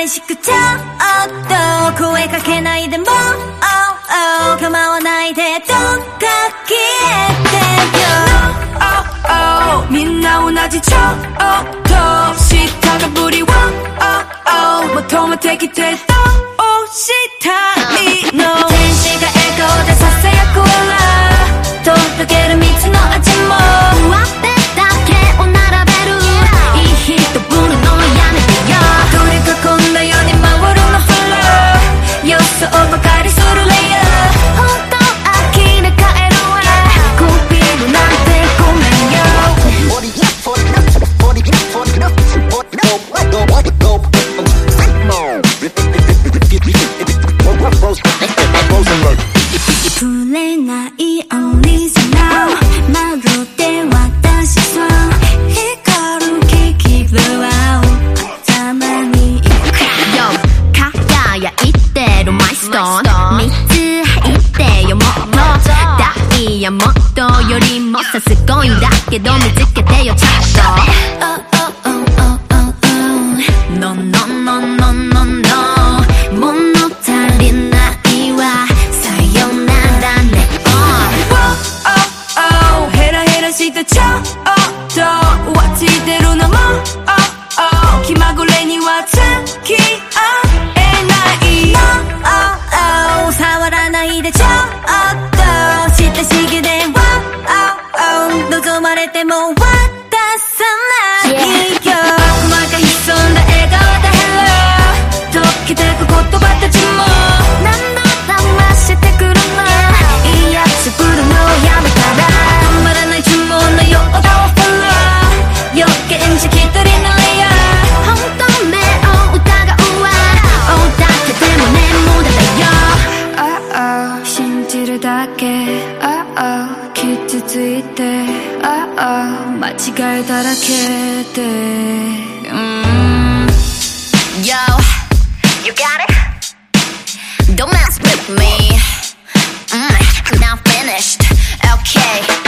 れしくちょっと声かけないでも、oh, oh, 構わないでどっか消えてよ、oh, みんな同じちょっと。なもっとよりもさすごいんだけど見つけてよちょっと足りないわさよならねおお oh oh ヘラヘラしたちょっとわちいてるれても渡さないよ悪か潜んだ笑顔で Hello 溶けてく言葉たちも何度騙してくるのいやつぶるのやめたら頑張らない呪文のようだ。を振る余計に聞きとりないよ。本当目を疑うわおだけでもねも駄だよ Oh oh 信じるだけ。Oh oh 傷ついて。あ間違いだらけで、うん、Yo, you got it? Don't mess with me. mm, I'm not finished, okay.